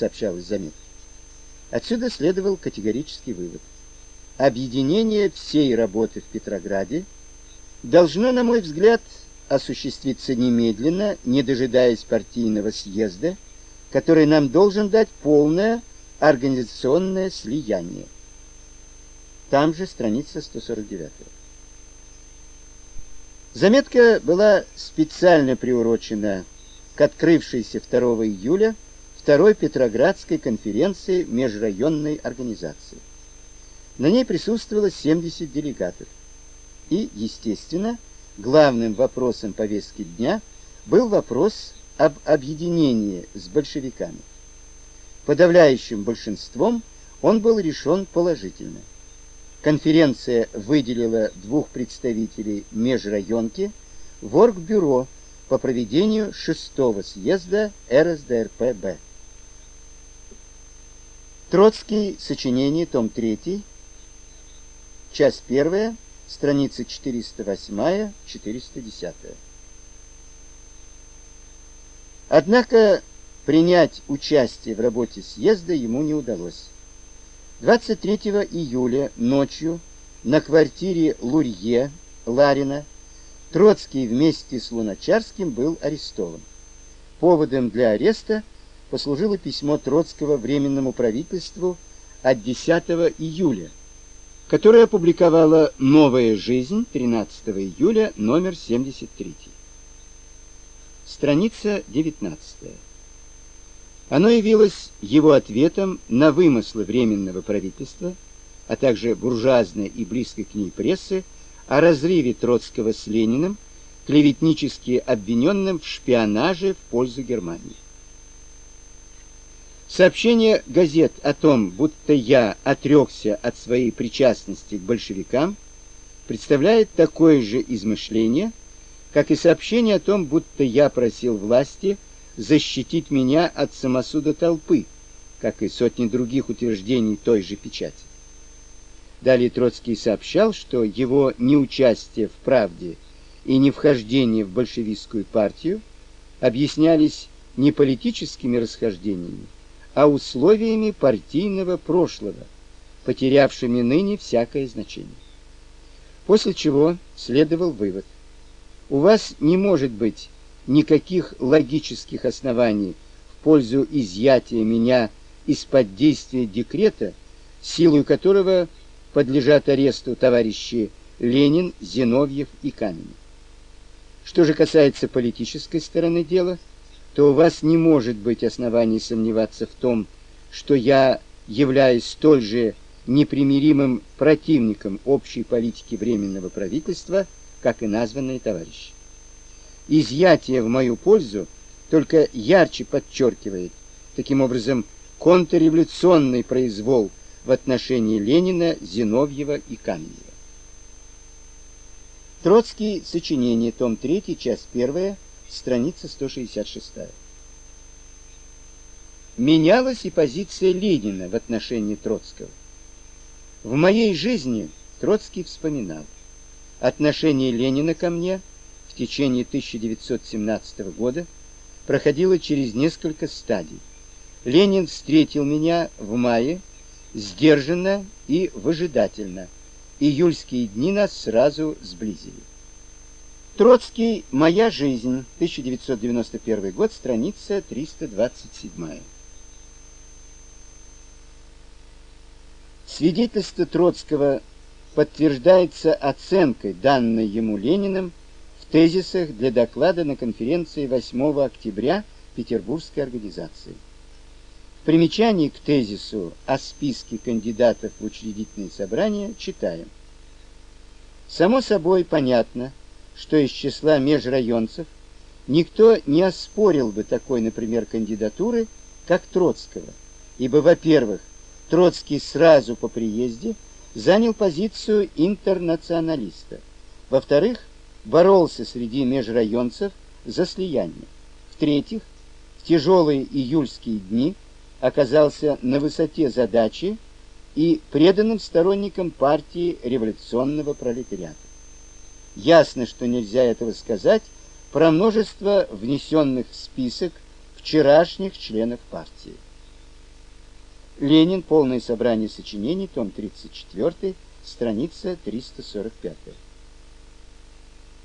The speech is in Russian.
сообщалось в заметке. Отсюда следовал категорический вывод. Объединение всей работы в Петрограде должно, на мой взгляд, осуществиться немедленно, не дожидаясь партийного съезда, который нам должен дать полное организационное слияние. Там же страница 149. Заметка была специально приурочена к открывшейся 2 июля второй Петроградской конференции межрайонной организации. На ней присутствовало 70 делегатов. И, естественно, главным вопросом повестки дня был вопрос об объединении с большевиками. Подавляющим большинством он был решен положительно. Конференция выделила двух представителей межрайонки в Оргбюро по проведению шестого съезда РСДРПб. Троцкий, сочинение, том 3, часть 1, страница 408-410. Однако принять участие в работе съезда ему не удалось. 23 июля ночью на квартире Лурье Ларина Троцкий вместе с Луначарским был арестован. Поводом для ареста послужило письмо Троцкого Временному правительству от 10 июля, которое опубликовала «Новая жизнь» 13 июля, номер 73. Страница 19. Оно явилось его ответом на вымыслы Временного правительства, а также буржуазной и близкой к ней прессы о разрыве Троцкого с Лениным, клеветнически обвиненным в шпионаже в пользу Германии. Сообщение газет о том, будто я отрекся от своей причастности к большевикам, представляет такое же измышление, как и сообщение о том, будто я просил власти защитить меня от самосуда толпы, как и сотни других утверждений той же печати. Далее Троцкий сообщал, что его неучастие в правде и невхождение в большевистскую партию объяснялись не политическими расхождениями, а условиями партийного прошлого, потерявшими ныне всякое значение. После чего следовал вывод: у вас не может быть никаких логических оснований в пользу изъятия меня из-под действия декрета, силой которого подлежат аресту товарищи Ленин, Зиновьев и Каменев. Что же касается политической стороны дела, то у вас не может быть оснований сомневаться в том, что я являюсь столь же непримиримым противником общей политики временного правительства, как и названные товарищи. Изъятие в мою пользу только ярче подчеркивает таким образом контрреволюционный произвол в отношении Ленина, Зиновьева и Каменева. Троцкий. Сочинение. Том 3. Часть 1 страница 166. Менялась и позиция Ленина в отношении Троцкого. В моей жизни Троцкий вспоминал отношение Ленина ко мне в течение 1917 года проходило через несколько стадий. Ленин встретил меня в мае сдержанно и выжидательно. Июльские дни нас сразу сблизили. Троцкий. Моя жизнь. 1991 год. Страница 327. Свидетельство Троцкого подтверждается оценкой, данной ему Лениным в тезисах для доклада на конференции 8 октября Петербургской организации. В примечании к тезису о списке кандидатов в учредительное собрание читаем: Само собой понятно, что из числа межрайонцев никто не оспорил бы такой, например, кандидатуры, как Троцкого, ибо, во-первых, Троцкий сразу по приезде занял позицию интернационалиста. Во-вторых, боролся среди межрайонцев за слияние. В-третьих, в тяжелые июльские дни оказался на высоте задачи и преданным сторонником партии революционного пролетариата. Ясно, что нельзя этого сказать про множество внесенных в список вчерашних членов партии. Ленин. Полное собрание сочинений. Том 34. Страница 345.